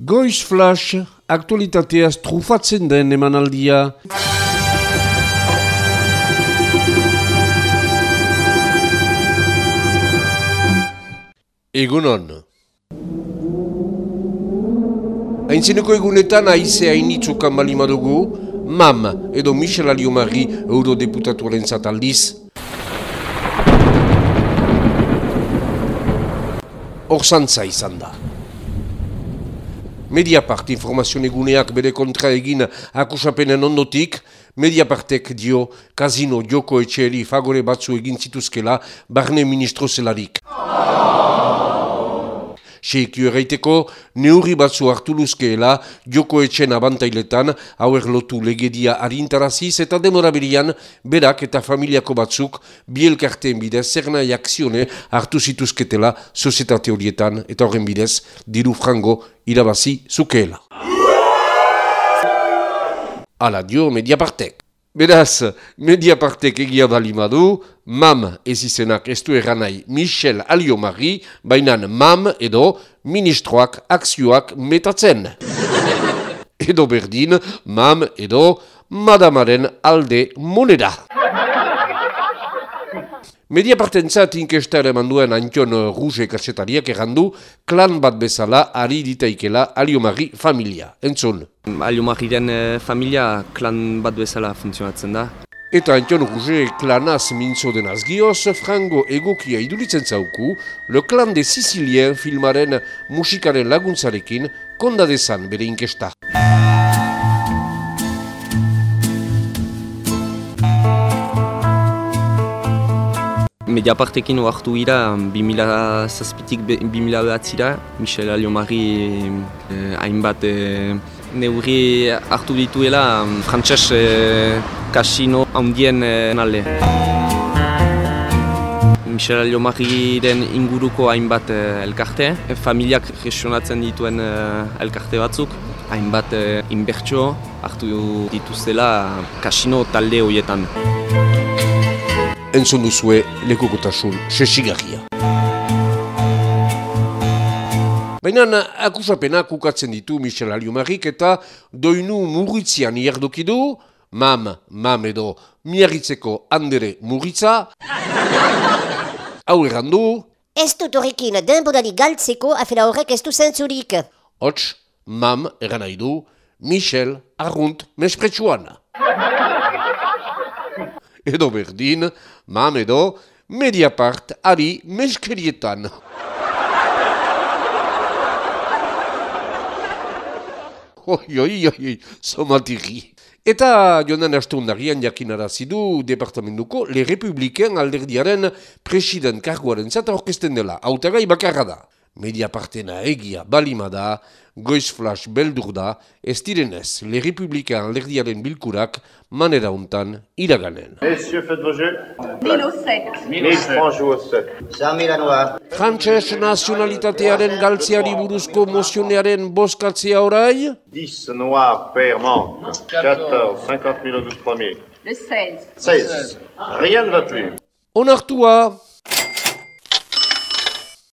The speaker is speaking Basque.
Goiz Flash, aktualitateaz trufatzen den emanaldia. Egunon. Aintzeneko egunetan aize hainitzukan balimadugu, MAM edo Michel Aliomari eurodeputatuaren zataldiz. Orsantza izan da. Mediapart informazio eguneak bere kontra egin akusapenen ondotik, Mediapartek dio kazino joko etxeri fagore batzu egin zituzkela barne ministro zelarik. Seikio erraiteko, neurri batzu hartu luzkeela joko etxen abantailetan hauer lotu legedia harintaraziz eta demora berian berak eta familiako batzuk bielkarteen bidez zer nahi akzione hartu zituzketela sozietate horietan eta horren bidez diru frango irabazi zukeela. Ala dio Mediapartek. Beraz, Mediapartek egia balimadu, MAM ez izenak ez du eranai Michel Aliomari, bainan MAM edo ministroak akzioak metatzen. edo berdin, MAM edo Madamaren alde moneda. Mediaparten zat inkesta ere manduen Antion Rouge kasetariak errandu, klan bat bezala ari ditaikela Aliomari familia. Entzun. Aliomariren eh, familia klan bat bezala funtzionatzen da. Eta Antion Rouge klanaz mintzo denaz gioz, frango egokia iduritzen zauku, Le Clan de Sicilien filmaren musikaren laguntzarekin kondadezan bere inkesta. Mediapartekin oartu gira, 2000 zazpitik 2000 behatzira, Michel Aliomari eh, hainbat eh, neurri hartu dituela frantses eh, kasino handien eh, alde. Michel Aliomariren inguruko hainbat eh, elkarte, familiak gestionatzen dituen eh, elkarte batzuk, hainbat eh, inbertsio hartu dituzela kasino talde horietan. Entzun duzue lekukotasun sesigarria. Baina akusapenak ukatzen ditu Michel Aliomarik eta doinu murritzian iardoki du, mam, mam edo miarritzeko handere murritza, hau errandu, Ez dut horrekin denborari galtzeko afela horrek ez du zentzurik. hots, mam eran nahi du, Michel arrunt mespretsuan. Edo berdin, mam edo Mediapart ari meskerietan. Oi, oi, oi, oi, somatiri. Eta jonan astundarian jakinarazi du departamentuko Le Republiken alderdiaren president karguaren zata orkesten dela. Autagai bakarra da. Mediapartena egia balima da, goiz flash beldur da, ez direnez Le Republiken alderdiaren bilkurak manera untan iraganen. Messieurs, faites vos jeux. Mille au sec. 1000 francs joués au sec. 100 000 à noir. Frantses nazionalitatearen galtzeari buruzko mozionearen boskatzea orai? 10 noirs, père manque. 14, 50 000 au 12 premiers. Le 16. 16. Rien ne va plus. Onartua!